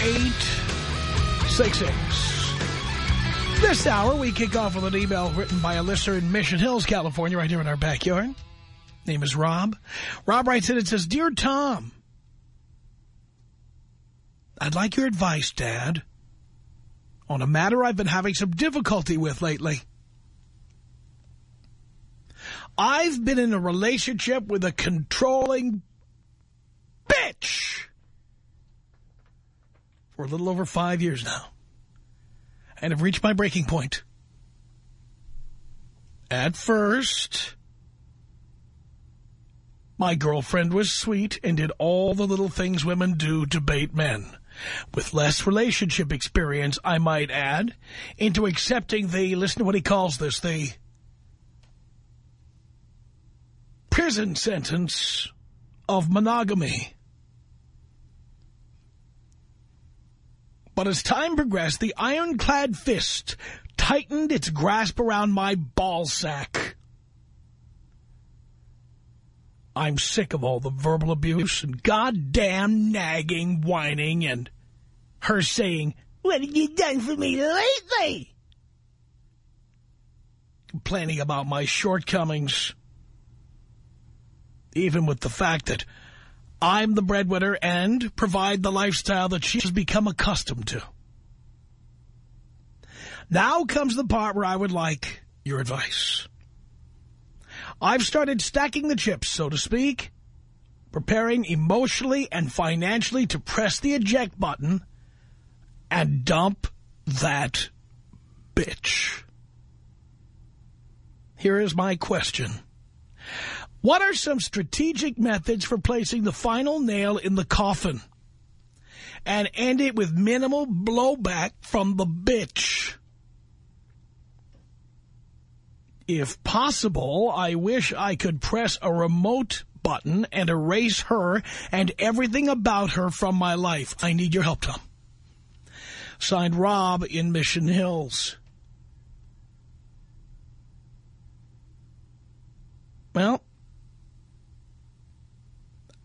1-800-5800-866. This hour, we kick off with an email written by a listener in Mission Hills, California, right here in our backyard. Name is Rob. Rob writes in, it says, Dear Tom, I'd like your advice, Dad, on a matter I've been having some difficulty with lately. I've been in a relationship with a controlling bitch for a little over five years now. And have reached my breaking point. At first, my girlfriend was sweet and did all the little things women do to bait men. With less relationship experience, I might add, into accepting the, listen to what he calls this, the prison sentence of monogamy. But as time progressed, the ironclad fist tightened its grasp around my ballsack. I'm sick of all the verbal abuse and goddamn nagging, whining, and her saying, what have you done for me lately? Complaining about my shortcomings. Even with the fact that I'm the breadwinner and provide the lifestyle that she has become accustomed to. Now comes the part where I would like your advice. I've started stacking the chips, so to speak, preparing emotionally and financially to press the eject button and dump that bitch. Here is my question. What are some strategic methods for placing the final nail in the coffin and end it with minimal blowback from the bitch? If possible, I wish I could press a remote button and erase her and everything about her from my life. I need your help, Tom. Signed, Rob in Mission Hills. Well,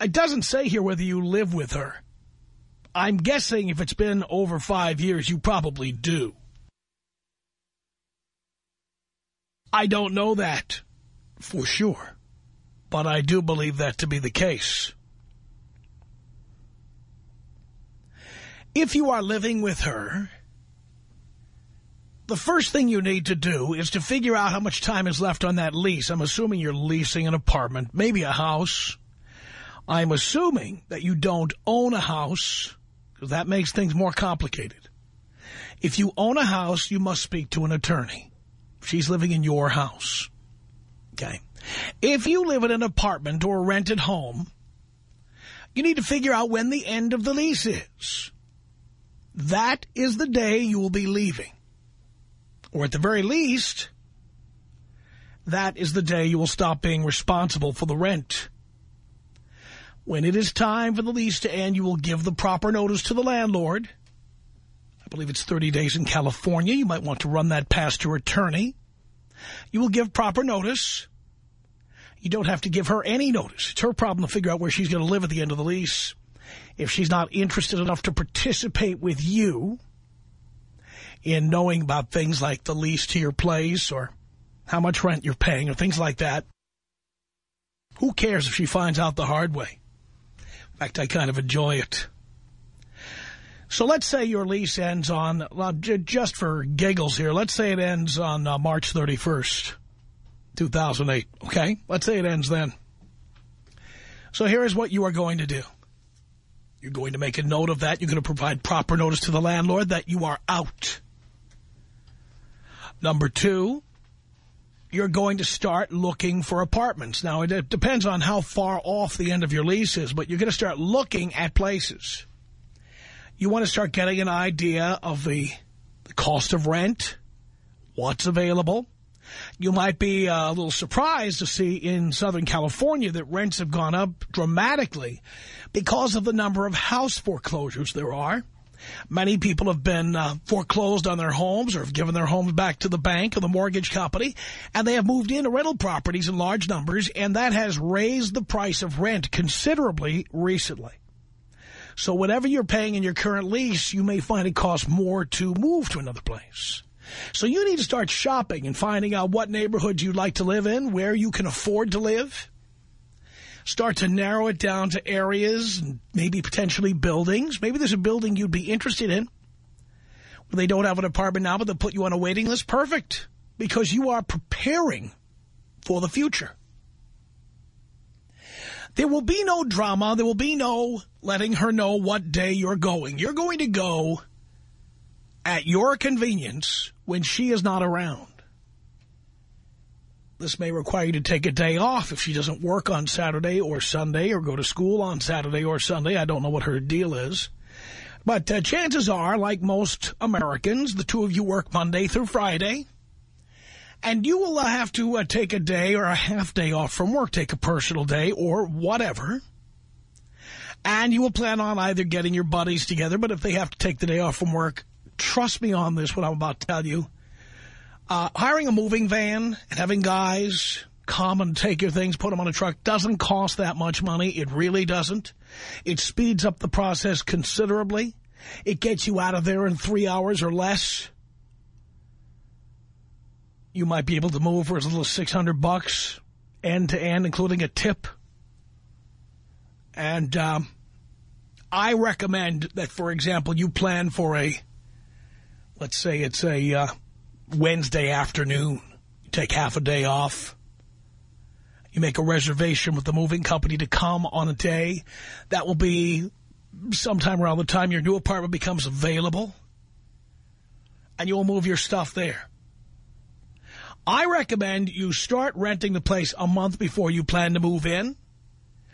it doesn't say here whether you live with her. I'm guessing if it's been over five years, you probably do. I don't know that for sure, but I do believe that to be the case. If you are living with her, the first thing you need to do is to figure out how much time is left on that lease. I'm assuming you're leasing an apartment, maybe a house. I'm assuming that you don't own a house, because that makes things more complicated. If you own a house, you must speak to an attorney. She's living in your house. Okay. If you live in an apartment or a rented home, you need to figure out when the end of the lease is. That is the day you will be leaving. Or at the very least, that is the day you will stop being responsible for the rent. When it is time for the lease to end, you will give the proper notice to the landlord. I believe it's 30 days in California. You might want to run that past your attorney. You will give proper notice. You don't have to give her any notice. It's her problem to figure out where she's going to live at the end of the lease. If she's not interested enough to participate with you in knowing about things like the lease to your place or how much rent you're paying or things like that, who cares if she finds out the hard way? In fact, I kind of enjoy it. So let's say your lease ends on, uh, just for giggles here, let's say it ends on uh, March 31st, 2008, okay? Let's say it ends then. So here is what you are going to do. You're going to make a note of that. You're going to provide proper notice to the landlord that you are out. Number two, you're going to start looking for apartments. Now, it depends on how far off the end of your lease is, but you're going to start looking at places. You want to start getting an idea of the, the cost of rent, what's available. You might be uh, a little surprised to see in Southern California that rents have gone up dramatically because of the number of house foreclosures there are. Many people have been uh, foreclosed on their homes or have given their homes back to the bank or the mortgage company, and they have moved into rental properties in large numbers, and that has raised the price of rent considerably recently. So whatever you're paying in your current lease, you may find it costs more to move to another place. So you need to start shopping and finding out what neighborhoods you'd like to live in, where you can afford to live. Start to narrow it down to areas, and maybe potentially buildings. Maybe there's a building you'd be interested in. Where they don't have an apartment now, but they'll put you on a waiting list. Perfect. Because you are preparing for the future. There will be no drama. There will be no letting her know what day you're going. You're going to go at your convenience when she is not around. This may require you to take a day off if she doesn't work on Saturday or Sunday or go to school on Saturday or Sunday. I don't know what her deal is. But uh, chances are, like most Americans, the two of you work Monday through Friday. And you will have to uh, take a day or a half day off from work, take a personal day or whatever. And you will plan on either getting your buddies together, but if they have to take the day off from work, trust me on this, what I'm about to tell you. Uh, hiring a moving van and having guys come and take your things, put them on a truck, doesn't cost that much money. It really doesn't. It speeds up the process considerably. It gets you out of there in three hours or less. You might be able to move for as little as 600 bucks end to end, including a tip. And um, I recommend that, for example, you plan for a let's say it's a uh, Wednesday afternoon. You take half a day off. You make a reservation with the moving company to come on a day. That will be sometime around the time your new apartment becomes available. And you will move your stuff there. I recommend you start renting the place a month before you plan to move in.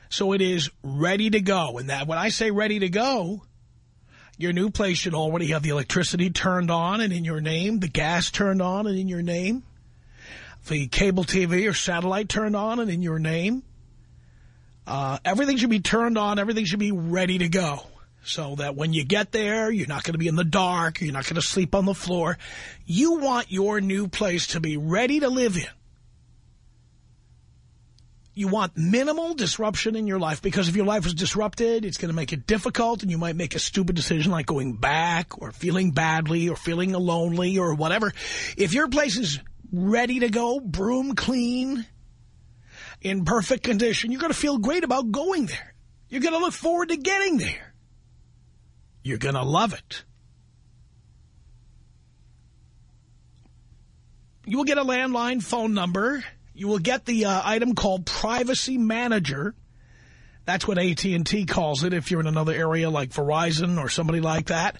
So it is ready to go. And that when I say ready to go, your new place should already have the electricity turned on and in your name, the gas turned on and in your name, the cable TV or satellite turned on and in your name. Uh, everything should be turned on. Everything should be ready to go. So that when you get there, you're not going to be in the dark. You're not going to sleep on the floor. You want your new place to be ready to live in you want minimal disruption in your life because if your life is disrupted, it's going to make it difficult and you might make a stupid decision like going back or feeling badly or feeling lonely or whatever. If your place is ready to go, broom clean, in perfect condition, you're going to feel great about going there. You're going to look forward to getting there. You're going to love it. You will get a landline phone number you will get the uh, item called Privacy Manager. That's what AT&T calls it if you're in another area like Verizon or somebody like that.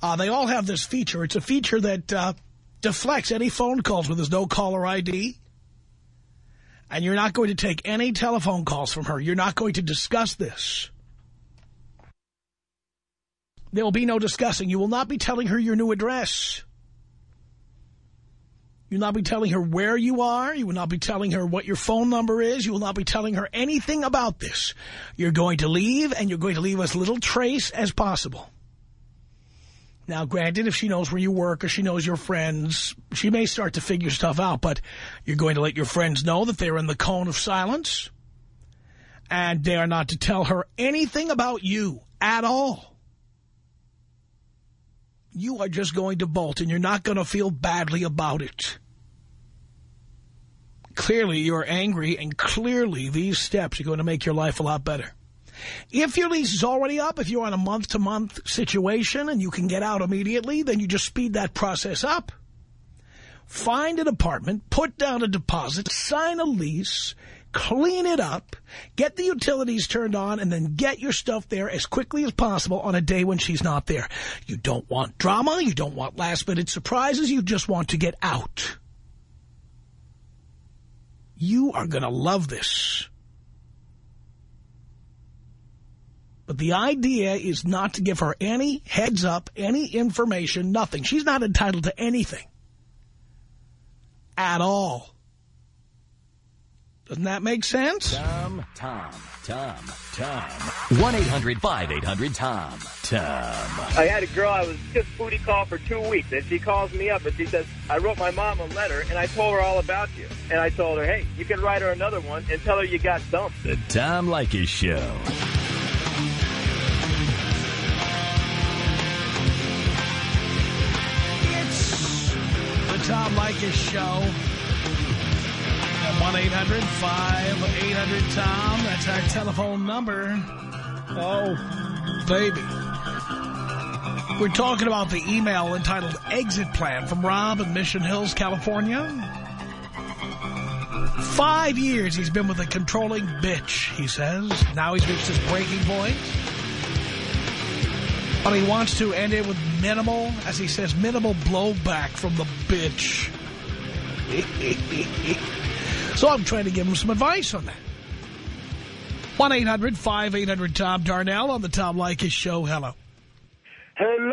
Uh, they all have this feature. It's a feature that uh, deflects any phone calls where there's no caller ID. And you're not going to take any telephone calls from her. You're not going to discuss this. There will be no discussing. You will not be telling her your new address. You will not be telling her where you are. You will not be telling her what your phone number is. You will not be telling her anything about this. You're going to leave, and you're going to leave as little trace as possible. Now, granted, if she knows where you work or she knows your friends, she may start to figure stuff out, but you're going to let your friends know that they're in the cone of silence, and they are not to tell her anything about you at all. You are just going to bolt, and you're not going to feel badly about it. Clearly, you're angry, and clearly these steps are going to make your life a lot better. If your lease is already up, if you're on a month-to-month -month situation and you can get out immediately, then you just speed that process up. Find an apartment, put down a deposit, sign a lease, clean it up, get the utilities turned on, and then get your stuff there as quickly as possible on a day when she's not there. You don't want drama. You don't want last-minute surprises. You just want to get out. You are going to love this. But the idea is not to give her any heads up, any information, nothing. She's not entitled to anything. At all. Doesn't that make sense? Tom, Tom, Tom, Tom. 1-800-5800-TOM. Tom. I had a girl I was just booty call for two weeks, and she calls me up and she says, I wrote my mom a letter, and I told her all about you. And I told her, hey, you can write her another one and tell her you got dumped. The Tom Leykis Show. It's the Tom Leykis Show. 1-800-5800-TOM. That's our telephone number. Oh, baby. We're talking about the email entitled Exit Plan from Rob in Mission Hills, California. Five years he's been with a controlling bitch, he says. Now he's reached his breaking point. But he wants to end it with minimal, as he says, minimal blowback from the bitch. so I'm trying to give him some advice on that. 1-800-5800-TOM Darnell on the Tom Leykis Show. Hello. Hello,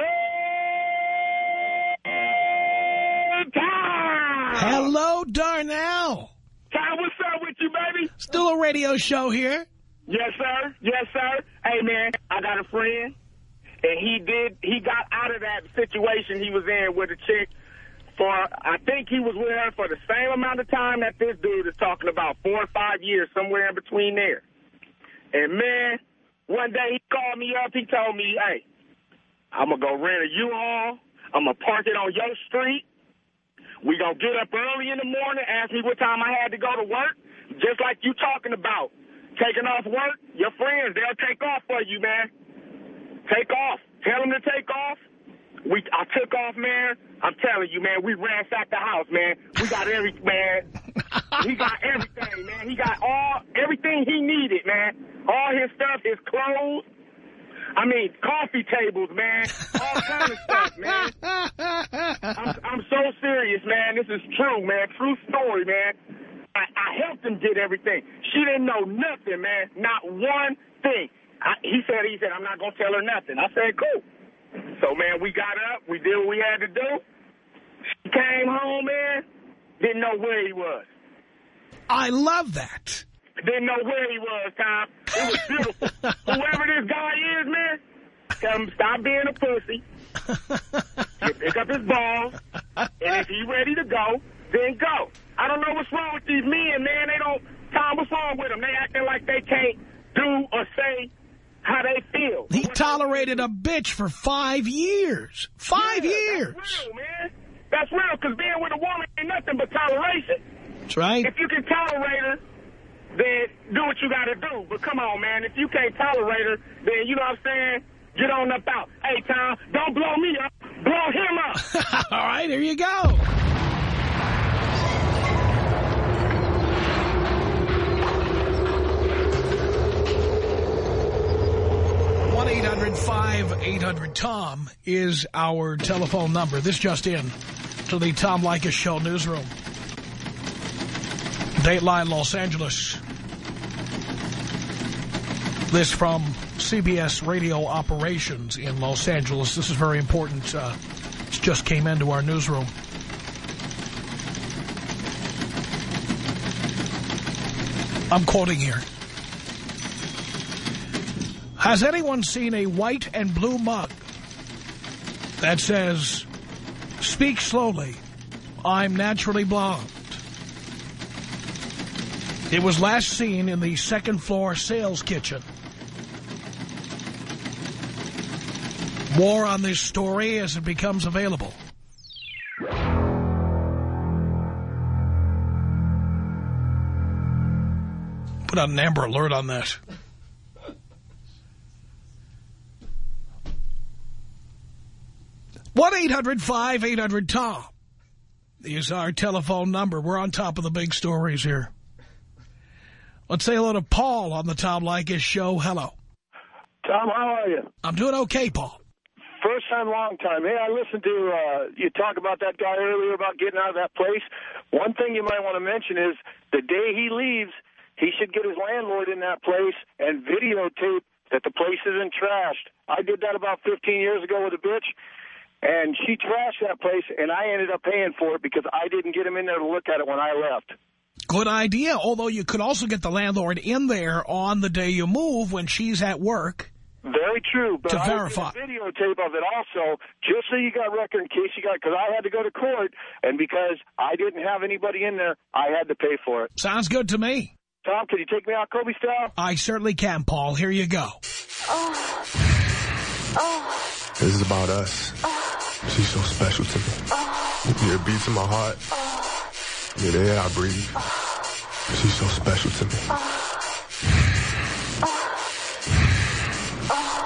Tom! Hello, Darnell. Tom, what's up with you, baby? Still a radio show here? Yes, sir. Yes, sir. Hey, man, I got a friend. And he did, he got out of that situation he was in with a chick for, I think he was with her for the same amount of time that this dude is talking about, four or five years, somewhere in between there. And man, one day he called me up, he told me, hey, I'm going to go rent a U-Haul, I'm going to park it on your street, we going to get up early in the morning, ask me what time I had to go to work, just like you talking about. Taking off work, your friends, they'll take off for you, man. Take off. Tell them to take off. We, I took off, man. I'm telling you, man, we ransacked the house, man. We got every, man. he got everything, man. He got all, everything he needed, man. All his stuff, his clothes. I mean, coffee tables, man. All kind of stuff, man. I'm, I'm so serious, man. This is true, man. True story, man. I, I helped him get everything. She didn't know nothing, man. Not one thing. I, he said, he said, I'm not going to tell her nothing. I said, cool. So, man, we got up. We did what we had to do. She came home, man. Didn't know where he was. I love that. Didn't know where he was, Tom. It was beautiful. Whoever this guy is, man, tell him stop being a pussy. pick up his balls. And if he's ready to go, then go. I don't know what's wrong with these men, man. They don't, Tom, what's wrong with them? They acting like they can't do or say how they feel. He tolerated a bitch for five years. Five yeah, years. That's real, man. That's real, because being with a woman ain't nothing but toleration. That's right. If you can tolerate her, then do what you got to do. But come on, man. If you can't tolerate her, then, you know what I'm saying, get on up out. Hey, Tom, don't blow me up. Blow him up. All right, here you go. 1-800-5800-TOM is our telephone number. This just in to the Tom Leykis Show newsroom. Dateline Los Angeles. This from CBS Radio Operations in Los Angeles. This is very important. Uh, this just came into our newsroom. I'm quoting here. Has anyone seen a white and blue mug that says, speak slowly, I'm naturally blonde? It was last seen in the second floor sales kitchen. More on this story as it becomes available. Put out an Amber Alert on that. 1-800-5800-TOM is our telephone number. We're on top of the big stories here. Let's say hello to Paul on the Tom Leykis show. Hello. Tom, how are you? I'm doing okay, Paul. First time, long time. Hey, I listened to uh, you talk about that guy earlier about getting out of that place. One thing you might want to mention is the day he leaves, he should get his landlord in that place and videotape that the place isn't trashed. I did that about 15 years ago with a bitch, and she trashed that place, and I ended up paying for it because I didn't get him in there to look at it when I left. Good idea, although you could also get the landlord in there on the day you move when she's at work. Very true, but To I verify. did a videotape of it also, just so you got record in case you got, because I had to go to court, and because I didn't have anybody in there, I had to pay for it. Sounds good to me. Tom, can you take me out Kobe style? I certainly can, Paul. Here you go. Oh. Oh. This is about us. Oh. She's so special to me. Yeah, beats in my heart. Yeah, the air I breathe. She's so special to me.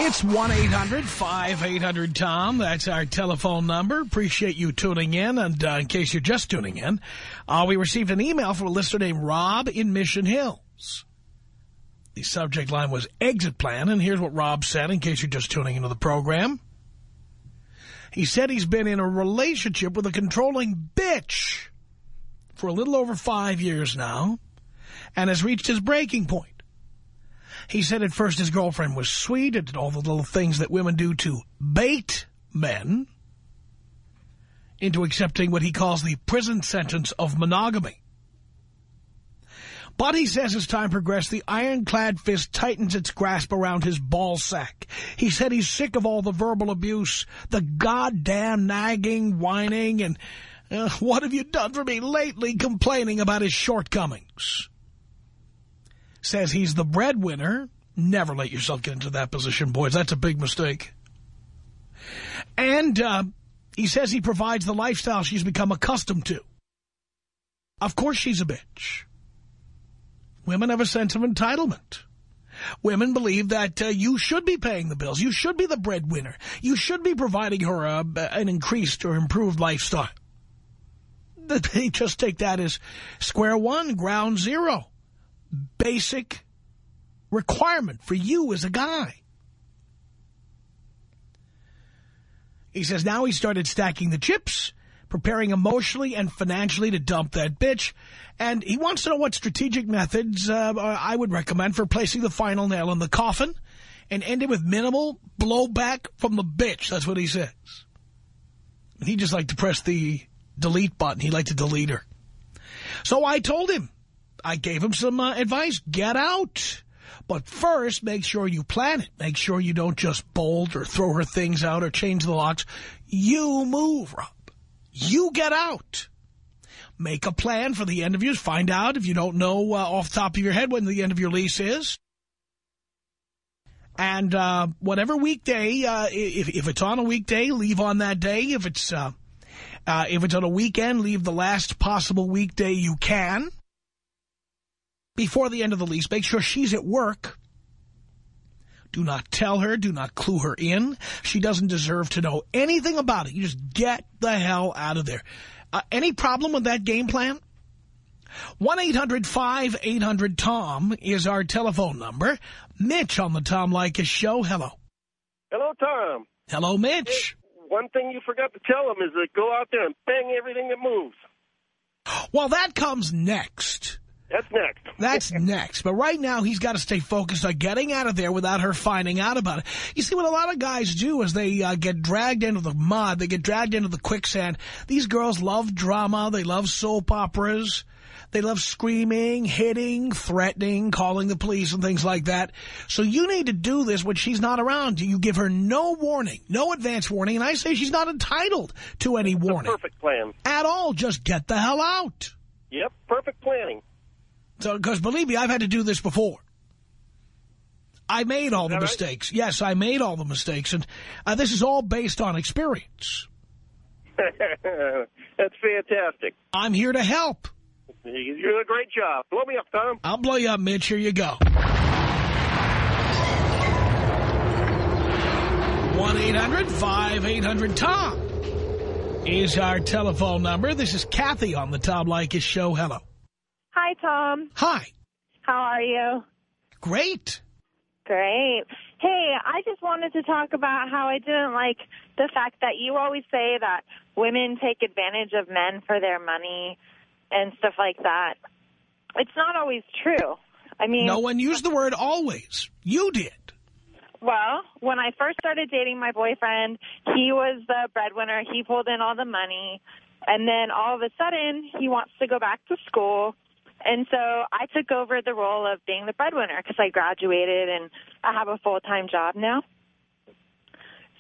It's 1-800-5800-TOM. That's our telephone number. Appreciate you tuning in. And uh, in case you're just tuning in, uh, we received an email from a listener named Rob in Mission Hills. The subject line was exit plan. And here's what Rob said in case you're just tuning into the program. He said he's been in a relationship with a controlling bitch for a little over five years now and has reached his breaking point. He said at first his girlfriend was sweet and did all the little things that women do to bait men into accepting what he calls the prison sentence of monogamy. But he says as time progressed, the ironclad fist tightens its grasp around his ball sack. He said he's sick of all the verbal abuse, the goddamn nagging, whining, and uh, what have you done for me lately, complaining about his shortcomings says he's the breadwinner. Never let yourself get into that position, boys. That's a big mistake. And uh, he says he provides the lifestyle she's become accustomed to. Of course she's a bitch. Women have a sense of entitlement. Women believe that uh, you should be paying the bills. You should be the breadwinner. You should be providing her a, an increased or improved lifestyle. They just take that as square one, ground zero basic requirement for you as a guy. He says now he started stacking the chips, preparing emotionally and financially to dump that bitch. And he wants to know what strategic methods uh, I would recommend for placing the final nail in the coffin and ending with minimal blowback from the bitch. That's what he says. He just liked to press the delete button. He liked to delete her. So I told him, I gave him some uh, advice. Get out. But first, make sure you plan it. Make sure you don't just bolt or throw her things out or change the locks. You move, Rob. You get out. Make a plan for the end of yours. Find out if you don't know uh, off the top of your head when the end of your lease is. And uh, whatever weekday, uh, if, if it's on a weekday, leave on that day. If it's uh, uh, if it's on a weekend, leave the last possible weekday you can before the end of the lease. Make sure she's at work. Do not tell her. Do not clue her in. She doesn't deserve to know anything about it. You just get the hell out of there. Uh, any problem with that game plan? 1-800-5800-TOM is our telephone number. Mitch on the Tom Leykis show. Hello. Hello, Tom. Hello, Mitch. One thing you forgot to tell them is to go out there and bang everything that moves. Well, that comes next. That's next. That's next. But right now, he's got to stay focused on getting out of there without her finding out about it. You see, what a lot of guys do is they uh, get dragged into the mud. They get dragged into the quicksand. These girls love drama. They love soap operas. They love screaming, hitting, threatening, calling the police and things like that. So you need to do this when she's not around. You give her no warning, no advance warning. And I say she's not entitled to any warning Perfect plan. at all. Just get the hell out. Yep, perfect planning. So, because believe me, I've had to do this before. I made all the right? mistakes. Yes, I made all the mistakes. And uh, this is all based on experience. That's fantastic. I'm here to help. You're doing a great job. Blow me up, Tom. I'll blow you up, Mitch. Here you go. 1-800-5800-TOM is our telephone number. This is Kathy on the Tom Leykis show. Hello. Hi, Tom. Hi. How are you? Great. Great. Hey, I just wanted to talk about how I didn't like the fact that you always say that women take advantage of men for their money and stuff like that. It's not always true. I mean... No one used the word always. You did. Well, when I first started dating my boyfriend, he was the breadwinner. He pulled in all the money. And then all of a sudden, he wants to go back to school. And so I took over the role of being the breadwinner because I graduated and I have a full-time job now.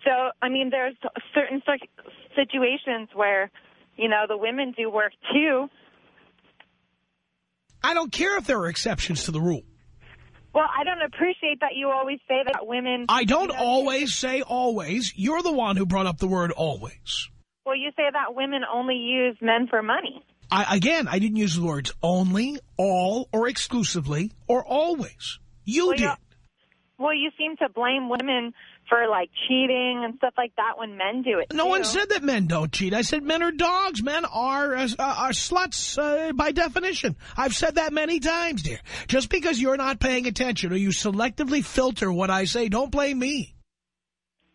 So, I mean, there's certain situations where, you know, the women do work too. I don't care if there are exceptions to the rule. Well, I don't appreciate that you always say that women... I don't you know, always say always. You're the one who brought up the word always. Well, you say that women only use men for money. I, again, I didn't use the words only, all, or exclusively, or always. You well, did. Well, you seem to blame women for, like, cheating and stuff like that when men do it, No too. one said that men don't cheat. I said men are dogs. Men are uh, are sluts uh, by definition. I've said that many times, dear. Just because you're not paying attention or you selectively filter what I say, don't blame me.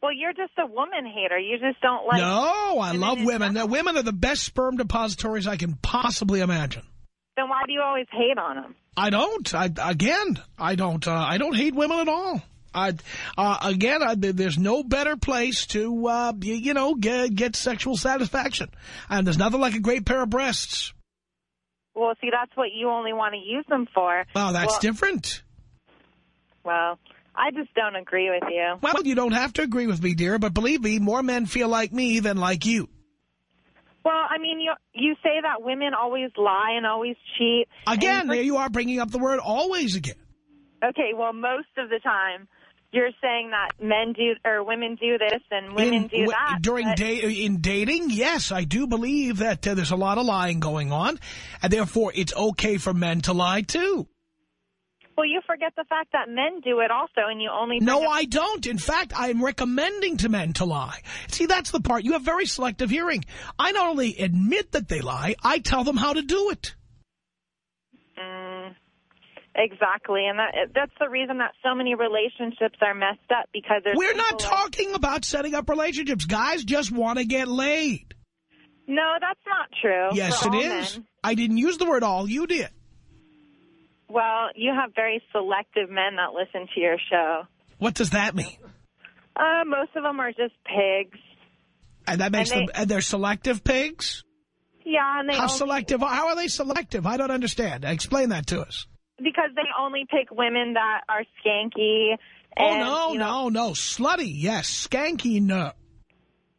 Well, you're just a woman hater. You just don't like... no, I women love women. The women are the best sperm depositories I can possibly imagine. Then why do you always hate on them? I don't. I, again, I don't. Uh, I don't hate women at all. I, uh, again, I, there's no better place to, uh, you, you know, get, get sexual satisfaction. And there's nothing like a great pair of breasts. Well, see, that's what you only want to use them for. Oh, that's well, different. Well, I just don't agree with you. Well, you don't have to agree with me, dear, but believe me, more men feel like me than like you. Well, I mean, you you say that women always lie and always cheat. Again, there you are bringing up the word always again. Okay, well, most of the time, you're saying that men do or women do this and women in, do that. During but- da in dating, yes, I do believe that uh, there's a lot of lying going on, and therefore it's okay for men to lie, too. Well, you forget the fact that men do it also, and you only... No, I don't. In fact, I'm recommending to men to lie. See, that's the part. You have very selective hearing. I not only admit that they lie, I tell them how to do it. Mm, exactly, and that that's the reason that so many relationships are messed up, because there's... We're not people like- talking about setting up relationships. Guys just want to get laid. No, that's not true. Yes, it is. men. I didn't use the word all. You did. Well, you have very selective men that listen to your show. What does that mean? Uh, most of them are just pigs. And that makes And them, they- and they're selective pigs? Yeah, and they How selective? How are they selective? I don't understand. Explain that to us. because they only pick women that are skanky. Oh, And, no, you know, no, no. Slutty, yes. Skanky, no.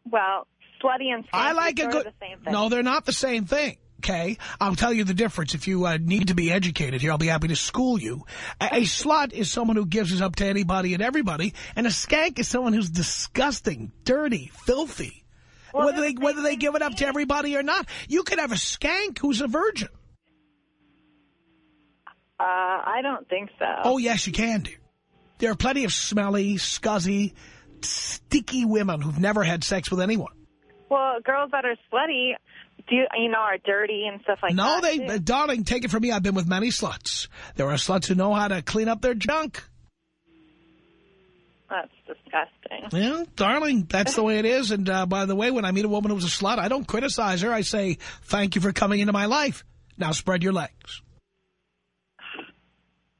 Well, slutty and skanky I like a are good... the same thing. No, they're not the same thing. Okay, I'll tell you the difference. If you uh, need to be educated here, I'll be happy to school you. A, a slut is someone who gives it up to anybody and everybody, and a skank is someone who's disgusting, dirty, filthy. Well, whether they the whether they give it up to everybody or not, you could have a skank who's a virgin. Uh, I don't think so. Oh yes, you can, dear. There are plenty of smelly, scuzzy, sticky women who've never had sex with anyone. Well, girls that are slutty, do you you know, are dirty and stuff like No, that. No, they, uh, darling, take it from me. I've been with many sluts. There are sluts who know how to clean up their junk. That's disgusting. Yeah, darling, that's the way it is. And uh, by the way, when I meet a woman who's a slut, I don't criticize her. I say, thank you for coming into my life. Now spread your legs.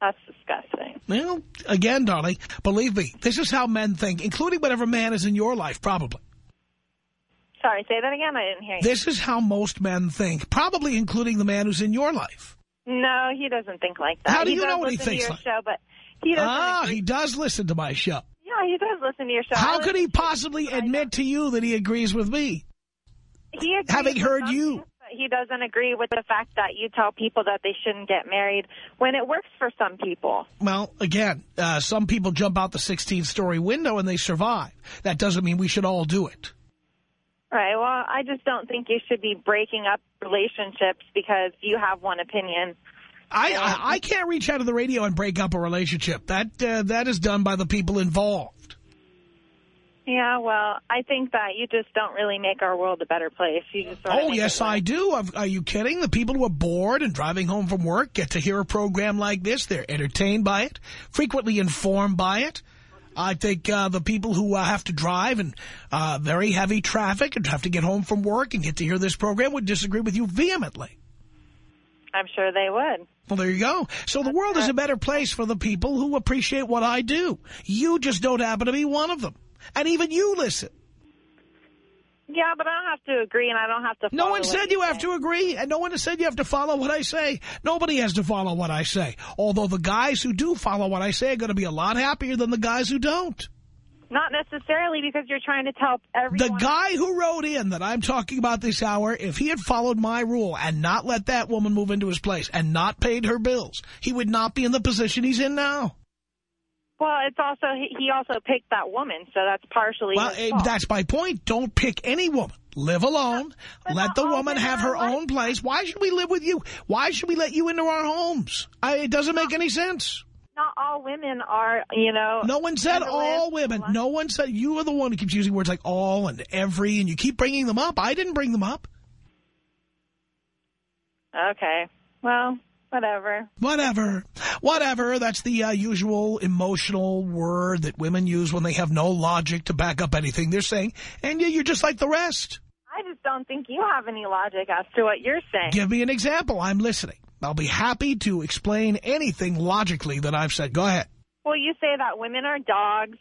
That's disgusting. Well, again, darling, believe me, this is how men think, including whatever man is in your life, probably. Sorry, say that again. I didn't hear you. This is how most men think, probably including the man who's in your life. No, he doesn't think like that. How do he you know what he listen thinks to your like? show, but he doesn't. Ah, agree. he does listen to my show. Yeah, he does listen to your show. How could he possibly admit to you that he agrees with me? He agrees having heard you? He doesn't agree with the fact that you tell people that they shouldn't get married when it works for some people. Well, again, uh, some people jump out the 16th-story window and they survive. That doesn't mean we should all do it. Right. Well, I just don't think you should be breaking up relationships because you have one opinion. I, I, I can't reach out to the radio and break up a relationship. That uh, that is done by the people involved. Yeah, well, I think that you just don't really make our world a better place. You just Oh, yes, I do. Are you kidding? The people who are bored and driving home from work get to hear a program like this. They're entertained by it, frequently informed by it. I think uh, the people who uh, have to drive in uh, very heavy traffic and have to get home from work and get to hear this program would disagree with you vehemently. I'm sure they would. Well, there you go. So the world is a better place for the people who appreciate what I do. You just don't happen to be one of them. And even you listen. Yeah, but I don't have to agree, and I don't have to. No one said you have say. to agree, and no one has said you have to follow what I say. Nobody has to follow what I say. Although the guys who do follow what I say are going to be a lot happier than the guys who don't. Not necessarily because you're trying to tell everyone. The guy who wrote in that I'm talking about this hour, if he had followed my rule and not let that woman move into his place and not paid her bills, he would not be in the position he's in now. Well, it's also he also picked that woman, so that's partially. Well, eh, that's my point. Don't pick any woman. Live alone. But Let the woman have her like own place. Why should we live with you? Why should we let you into our homes? I, it doesn't make any sense. Not all women are, you know. No one said all women. No one said, you are the one who keeps using words like all and every, and you keep bringing them up. I didn't bring them up. Okay. Well, whatever. Whatever. Whatever. That's the uh, usual emotional word that women use when they have no logic to back up anything they're saying. And yeah, you're just like the rest. I just don't think you have any logic as to what you're saying. Give me an example. I'm listening. I'll be happy to explain anything logically that I've said. Go ahead. Well, you say that women are dogs,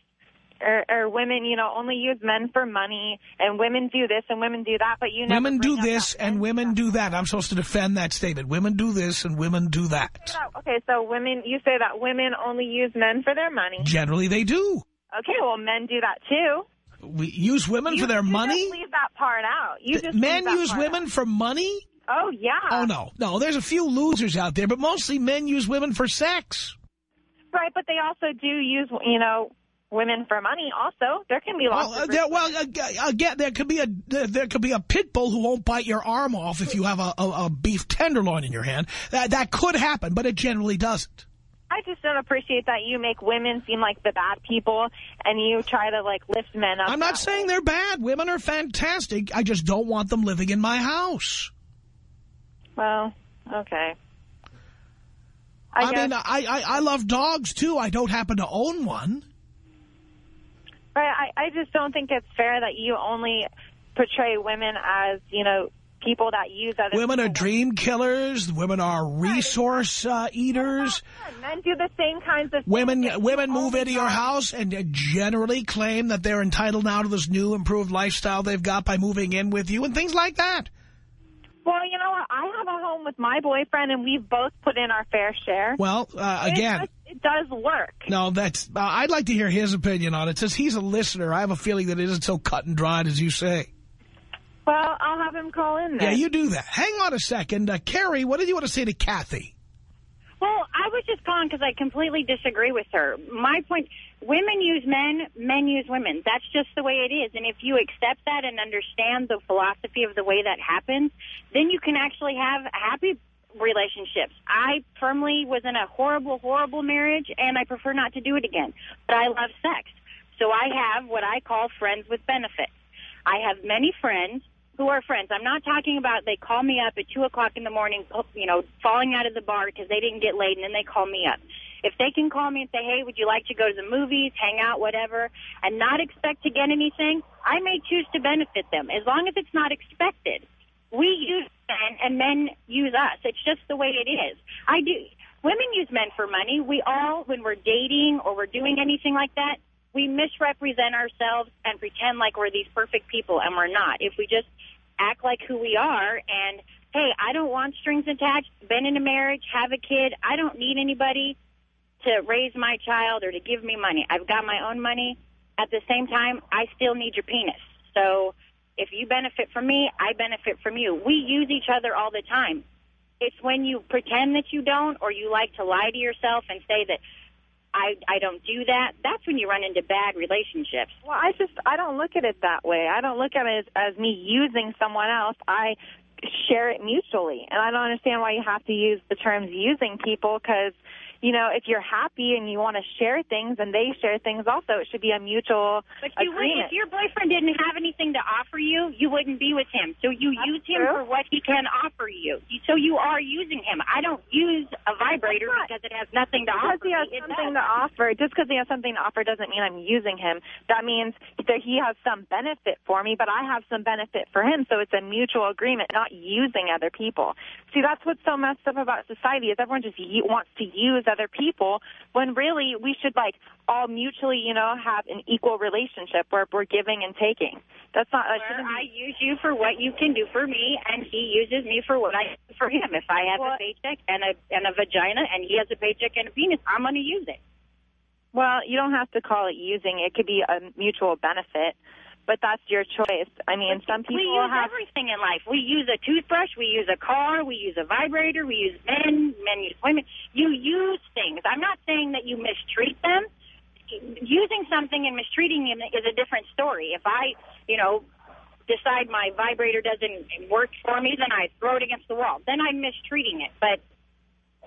or, or women, you know, only use men for money, and women do this and women do that, but you never Women do this and women stuff. do that. I'm supposed to defend that statement. Women do this and women do that. That- Okay, so women, you say that women only use men for their money. Generally, they do. Okay, well, men do that too. We use women You- for their you money? Just leave that part out. You just Men use women out. for money? Oh yeah. Oh, no. No, there's a few losers out there, but mostly men use women for sex. Right, but they also do use, you know, women for money. Also, there can be lots Well, uh, of there, well uh, again, there could be a there, there could be a pit bull who won't bite your arm off if you have a, a, a beef tenderloin in your hand. That that could happen, but it generally doesn't. I just don't appreciate that you make women seem like the bad people, and you try to like lift men up. I'm not saying way. they're bad. Women are fantastic. I just don't want them living in my house. Well, okay. I, I, mean, I, I I love dogs too. I don't happen to own one. Right, I, I just don't think it's fair that you only portray women as, you know, people that use other Women are dream killers. Women are resource uh, eaters. Men do the same kinds of Women things women move into your house and uh, generally claim that they're entitled now to this new improved lifestyle they've got by moving in with you and things like that. Well, you know what? I have a home with my boyfriend, and we've both put in our fair share. Well, uh, It again, does- it does work. no, that's uh, I'd like to hear his opinion on it. Since he's a listener, I have a feeling that it isn't so cut and dried as you say. Well, I'll have him call in Yeah, you do that. Hang on a second. Uh, Carrie, what did you want to say to Kathy? Well, I was just calling because I completely disagree with her. My point, women use men, men use women. That's just the way it is. And if you accept that and understand the philosophy of the way that happens, then you can actually have happy relationships. I firmly was in a horrible, horrible marriage, and I prefer not to do it again. But I love sex. So I have what I call friends with benefits. I have many friends who are friends. I'm not talking about they call me up at 2 o'clock in the morning, you know, falling out of the bar because they didn't get laid, and then they call me up. If they can call me and say, hey, would you like to go to the movies, hang out, whatever, and not expect to get anything, I may choose to benefit them as long as it's not expected. We use men and men use us. It's just the way it is. I do. Women use men for money. We all, when we're dating or we're doing anything like that, we misrepresent ourselves and pretend like we're these perfect people, and we're not. If we just act like who we are and, hey, I don't want strings attached, been in a marriage, have a kid, I don't need anybody to raise my child or to give me money. I've got my own money. At the same time, I still need your penis. So if you benefit from me, I benefit from you. We use each other all the time. It's when you pretend that you don't or you like to lie to yourself and say that I, I don't do that, that's when you run into bad relationships. Well, I just I don't look at it that way. I don't look at it as, as me using someone else. I share it mutually, and I don't understand why you have to use the terms using people because you know, if you're happy and you want to share things and they share things also, it should be a mutual But you would, if your boyfriend didn't have anything to offer you, you wouldn't be with him. So you That's use him true. for what he can offer you. So you are using him. I don't use a vibrator because it has nothing to because offer he has me. Something to offer, just because he has something to offer doesn't mean I'm using him. That means that he has some benefit for me, but I have some benefit for him. So it's a mutual agreement, not using other people. See, that's what's so messed up about society is everyone just wants to use other people when really we should like all mutually, you know, have an equal relationship where we're giving and taking. That's not. That Where be I use you for what you can do for me, and he uses me for what I do for him. If I have Well- a paycheck and a and a vagina, and he has a paycheck and a penis, I'm going to use it. Well, you don't have to call it using. It could be a mutual benefit, but that's your choice. I mean, some people we use have. everything in life. We use a toothbrush, we use a car, we use a vibrator, we use men, men use women. You use things. I'm not saying that you mistreat them. Using something and mistreating them is a different story. If I, you know, decide my vibrator doesn't work for me, then I throw it against the wall. Then I'm mistreating it. But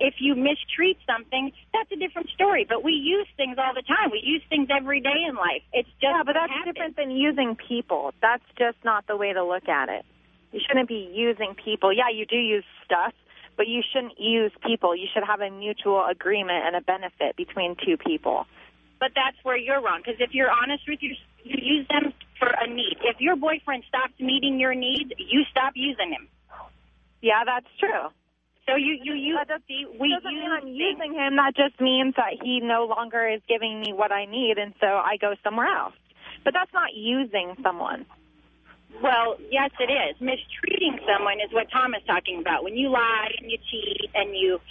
if you mistreat something, that's a different story. But we use things all the time. We use things every day in life. It's just Yeah, but that's happens. different than using people. That's just not the way to look at it. You shouldn't be using people. Yeah, you do use stuff, but you shouldn't use people. You should have a mutual agreement and a benefit between two people. But that's where you're wrong. Because if you're honest with your, you use them for a need. If your boyfriend stops meeting your needs, you stop using him. Yeah, that's true. So you you you That does- see, we doesn't mean I'm using him. That just means that he no longer is giving me what I need, and so I go somewhere else. But that's not using someone. Well, yes, it is. Mistreating someone is what Tom is talking about. When you lie and you cheat and you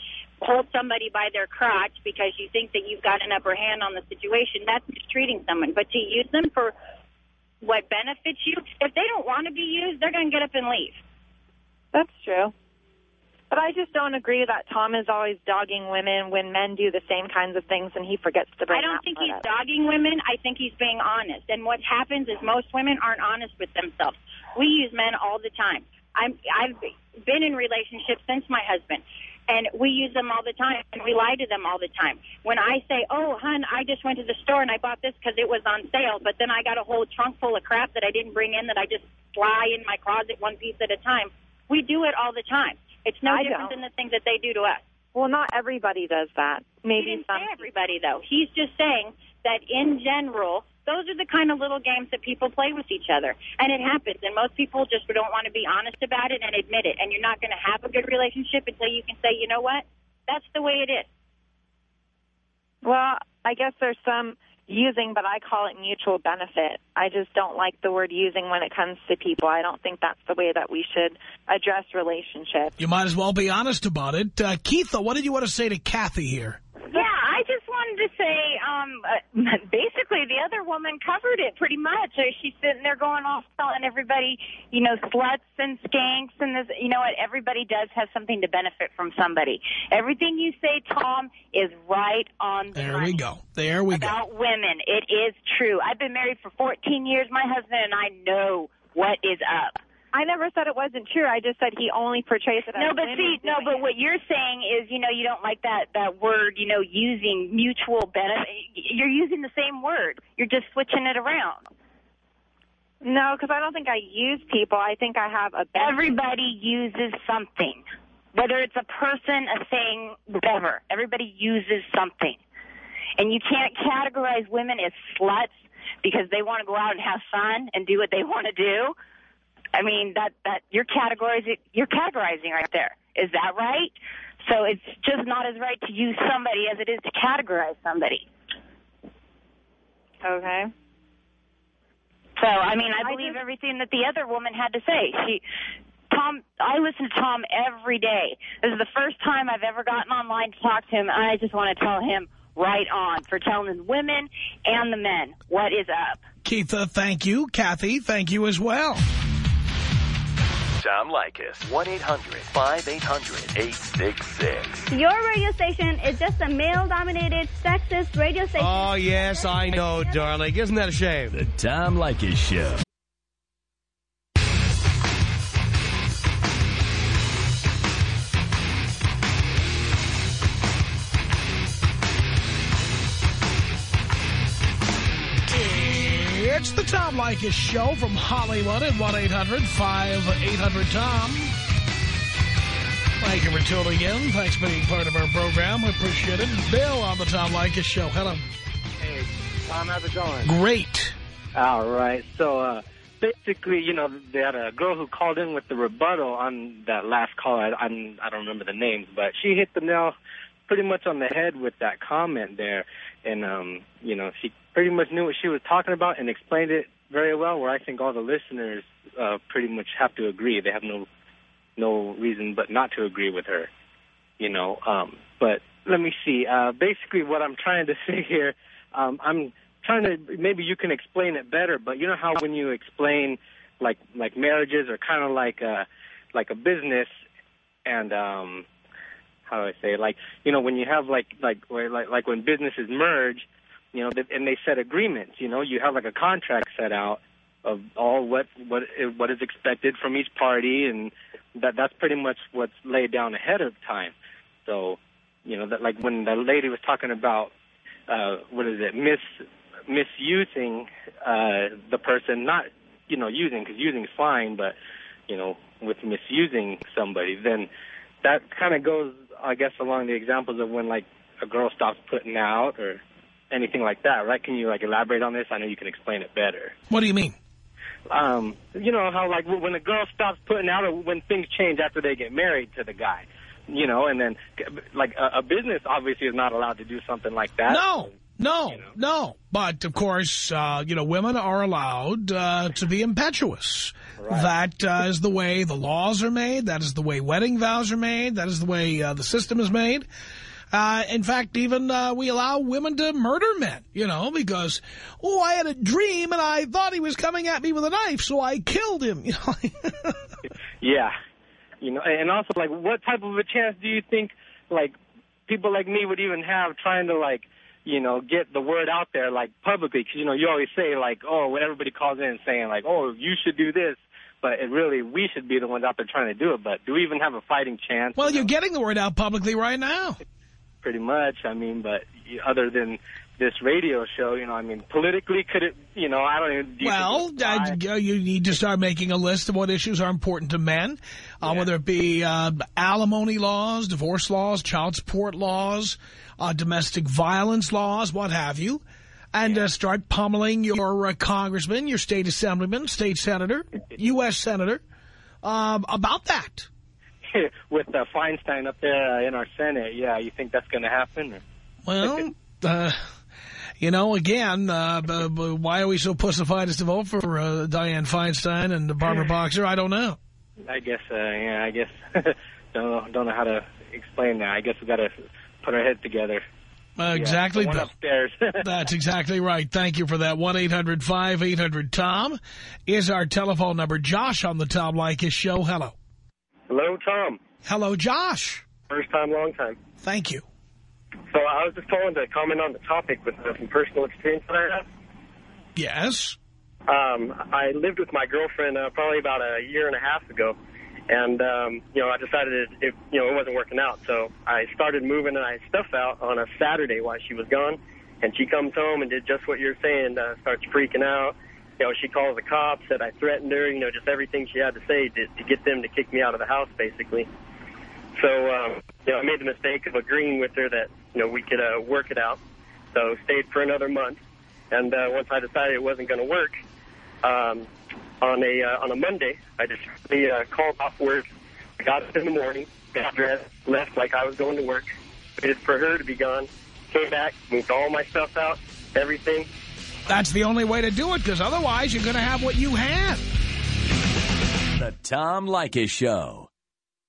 hold somebody by their crotch because you think that you've got an upper hand on the situation, that's mistreating someone. But to use them for what benefits you, if they don't want to be used, they're going to get up and leave. That's true. But I just don't agree that Tom is always dogging women when men do the same kinds of things and he forgets to bring I don't think he's up. dogging women. I think he's being honest. And what happens is most women aren't honest with themselves. We use men all the time. I'm, I've been in relationships since my husband, and we use them all the time, and we lie to them all the time. When I say, "Oh, hun, I just went to the store and I bought this because it was on sale," but then I got a whole trunk full of crap that I didn't bring in that I just fly in my closet one piece at a time. We do it all the time. It's no I different don't. than the things that they do to us. Well, not everybody does that. He Maybe didn't some. say everybody, though. He's just saying that in general, those are the kind of little games that people play with each other. And it happens. And most people just don't want to be honest about it and admit it. And you're not going to have a good relationship until you can say, you know what? That's the way it is. Well, I guess there's some using, but I call it mutual benefit. I just don't like the word using when it comes to people. I don't think that's the way that we should address relationships. You might as well be honest about it. Uh, Keitha, what did you want to say to Kathy here? Yeah, I just wanted to say, um, basically, the other woman covered it pretty much. She's sitting there going off telling everybody, you know, sluts and skanks and this. You know what? Everybody does have something to benefit from somebody. Everything you say, Tom, is right on the There we go. There we go. about women. It is true. I've been married for 14 years, my husband, and I know what is up. I never said it wasn't true. I just said he only portrays it as No, but see, no, but it. what you're saying is, you know, you don't like that that word, you know, using mutual benefit. You're using the same word. You're just switching it around. No, because I don't think I use people. I think I have a benefit. Everybody uses something, whether it's a person, a thing, whatever. Everybody uses something, and you can't categorize women as sluts because they want to go out and have fun and do what they want to do. I mean that that you're categorizing you're categorizing right there. Is that right? So it's just not as right to use somebody as it is to categorize somebody. Okay. So I mean, I I believe just- everything that the other woman had to say. She, Tom, I listen to Tom every day. This is the first time I've ever gotten online to talk to him, and I just want to tell him right on for telling the women and the men what is up. Keitha, thank you. Kathy, thank you as well. Tom Leykis. 1-800-5800-866. Your radio station is just a male-dominated, sexist radio station. Oh, yes, I know, darling. Isn't that a shame? The Tom Leykis Show. Tom Show from Hollywood at 1-800-5800-TOM. Thank you for tuning in. Thanks for being part of our program. We appreciate it. Bill on the Tom Leykis Show. Hello. Hey, Tom, how's it going? Great. All right. So, uh, basically, you know, they had a girl who called in with the rebuttal on that last call. I, I'm, I don't remember the names, but she hit the nail pretty much on the head with that comment there. And, um, you know, she pretty much knew what she was talking about and explained it very well, where I think all the listeners uh, pretty much have to agree. They have no no reason but not to agree with her, you know. Um, but let me see. Uh, basically, what I'm trying to say here, um, I'm trying to maybe you can explain it better. But you know how when you explain like like marriages are kind of like a like a business, and um, how do I say? Like you know when you have like like like like when businesses merge, you know, and they set agreements. You know, you have like a contract set out of all what what what is expected from each party, and that that's pretty much what's laid down ahead of time. So, you know, that like when the lady was talking about uh, what is it, mis misusing uh, the person, not you know using because using is fine, but you know with misusing somebody, then that kind of goes, I guess, along the examples of when like a girl stops putting out or anything like that, right? Can you like elaborate on this? I know you can explain it better. What do you mean? Um, you know how like when a girl stops putting out, or when things change after they get married to the guy, you know, and then like a, a business obviously is not allowed to do something like that. No. No, no. But, of course, uh, you know, women are allowed uh, to be impetuous. That uh, is the way the laws are made. That is the way wedding vows are made. That is the way uh, the system is made. Uh, in fact, even uh, we allow women to murder men, you know, because, oh, I had a dream and I thought he was coming at me with a knife, so I killed him. You know? Yeah, you know, and also like, what type of a chance do you think like people like me would even have trying to like, you know, get the word out there like publicly? Because you know, you always say like, oh, when everybody calls in saying like, oh, you should do this. But it really, we should be the ones out there trying to do it. But do we even have a fighting chance? well, you're getting the word out publicly right now. Pretty much. I mean, but other than this radio show, you know, I mean, politically, could it, you know, I don't even. do Well, uh, you need to start making a list of what issues are important to men, uh, whether it be uh, alimony laws, divorce laws, child support laws, uh, domestic violence laws, what have you, and uh, start pummeling your uh, congressman, your state assemblyman, state senator, U.S. senator um, about that. with uh, Feinstein up there uh, in our Senate, yeah, you think that's going to happen? Or? Well, uh, you know, again, uh, why are we so pussified as to vote for uh, Dianne Feinstein and Barbara Boxer? I don't know. I guess, uh, yeah, I guess don't know, don't know how to explain that. I guess we got to put our heads together. Uh, exactly, Bill. upstairs. That's exactly right. Thank you for that. 1-800-5800-TOM is our telephone number. Josh on the Tom Leykis show. Hello. Hello, Tom. Hello, Josh. First time, long time. Thank you. So I was just calling to comment on the topic with uh, some personal experience that I have. Yes. Um, I lived with my girlfriend uh, probably about a year and a half ago, and um, you know I decided it, it you know it wasn't working out, so I started moving my stuff out on a Saturday while she was gone, and she comes home and did just what you're saying, uh, starts freaking out. You know, she calls the cops, said I threatened her, you know, just everything she had to say to, to get them to kick me out of the house, basically. So, um, you know, I made the mistake of agreeing with her that, you know, we could uh, work it out. So stayed for another month. And uh, once I decided it wasn't going to work, um, on a uh, on a Monday, I just uh, called off work. I got up in the morning, got dressed, left like I was going to work. Waited for her to be gone. Came back, moved all my stuff out, everything. That's the only way to do it, because otherwise you're going to have what you have. The Tom Leykis Show.